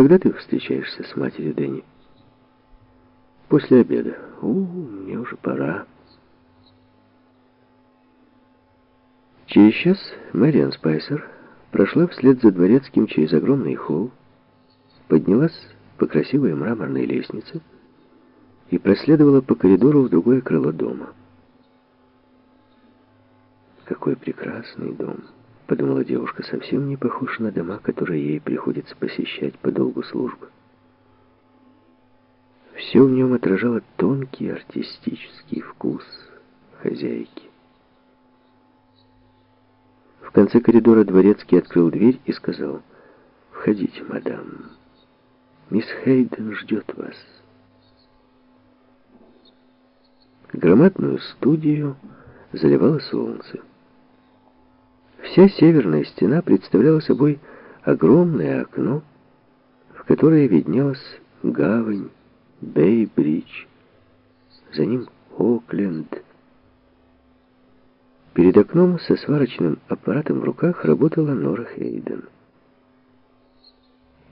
Когда ты встречаешься с матерью Дэнни? После обеда. У, мне уже пора. Через час Мэриан Спайсер прошла вслед за дворецким через огромный холл, поднялась по красивой мраморной лестнице и проследовала по коридору в другое крыло дома. Какой прекрасный дом! Подумала девушка, совсем не похож на дома, которые ей приходится посещать по долгу службы. Все в нем отражало тонкий артистический вкус хозяйки. В конце коридора дворецкий открыл дверь и сказал, «Входите, мадам. Мисс Хейден ждет вас». Громадную студию заливало солнце. Вся северная стена представляла собой огромное окно, в которое виднелась гавань, Бей-Бридж, за ним Окленд. Перед окном со сварочным аппаратом в руках работала Нора Хейден.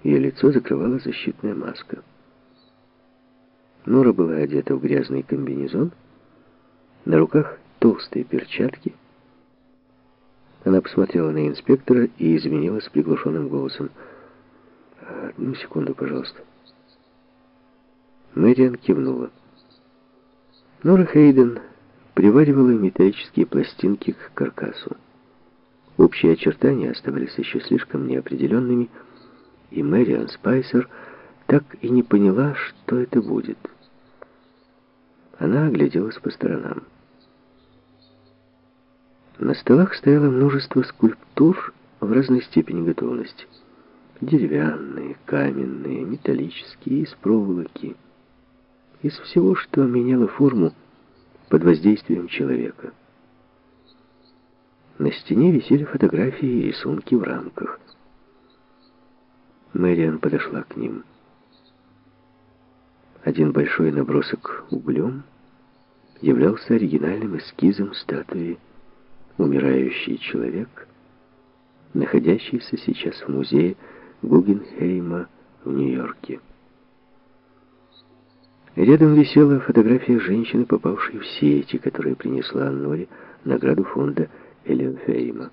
Ее лицо закрывала защитная маска. Нора была одета в грязный комбинезон, на руках толстые перчатки — она посмотрела на инспектора и изменилась приглушенным голосом. «Одну секунду, пожалуйста». Мэриан кивнула. Нора Хейден приваривала металлические пластинки к каркасу. Общие очертания оставались еще слишком неопределенными, и Мэриан Спайсер так и не поняла, что это будет. Она огляделась по сторонам. На столах стояло множество скульптур в разной степени готовности. Деревянные, каменные, металлические, из проволоки. Из всего, что меняло форму под воздействием человека. На стене висели фотографии и рисунки в рамках. Мэриан подошла к ним. Один большой набросок углем являлся оригинальным эскизом статуи умирающий человек, находящийся сейчас в музее Гугенхейма в Нью-Йорке. Рядом висела фотография женщины, попавшей в сети, которая принесла Анноре награду фонда Элиофейма.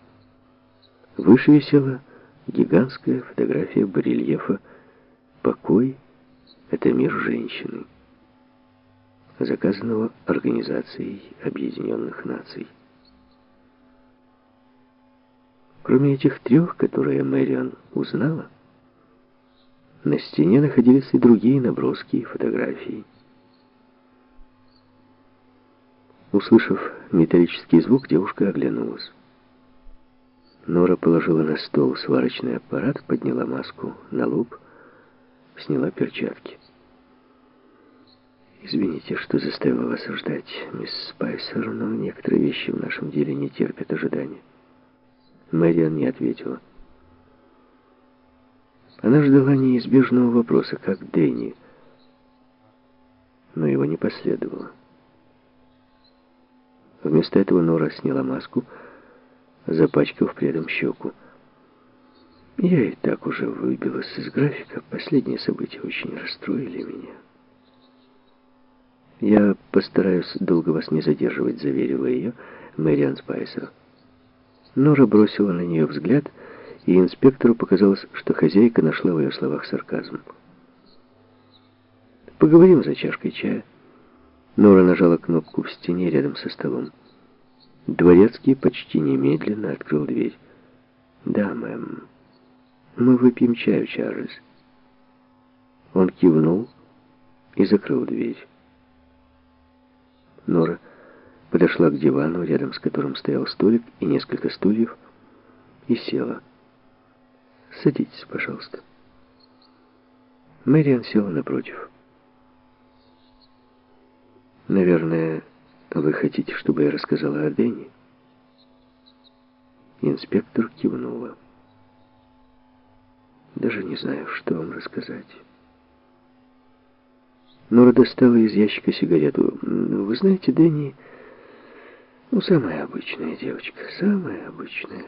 Выше висела гигантская фотография барельефа «Покой — это мир женщины», заказанного Организацией Объединенных Наций. Кроме этих трех, которые Мэриан узнала, на стене находились и другие наброски и фотографии. Услышав металлический звук, девушка оглянулась. Нора положила на стол сварочный аппарат, подняла маску на лоб, сняла перчатки. «Извините, что заставила вас ждать, мисс Спайсер, но некоторые вещи в нашем деле не терпят ожидания». Мэриан не ответила. Она ждала неизбежного вопроса, как Дэнни, но его не последовало. Вместо этого Нора сняла маску, запачкав при этом щеку. Я и так уже выбилась из графика. Последние события очень расстроили меня. Я постараюсь долго вас не задерживать, заверила ее Мэриан Спайсер. Нора бросила на нее взгляд, и инспектору показалось, что хозяйка нашла в ее словах сарказм. «Поговорим за чашкой чая». Нора нажала кнопку в стене рядом со столом. Дворецкий почти немедленно открыл дверь. «Да, мэм. Мы выпьем чаю, Чарльз». Он кивнул и закрыл дверь. Нора подошла к дивану, рядом с которым стоял столик и несколько стульев, и села. «Садитесь, пожалуйста». Мэриан села напротив. «Наверное, вы хотите, чтобы я рассказала о Дэнни?» Инспектор кивнула. «Даже не знаю, что вам рассказать». Нора достала из ящика сигарету. «Вы знаете, Дэнни...» Ну, самая обычная девочка, самая обычная.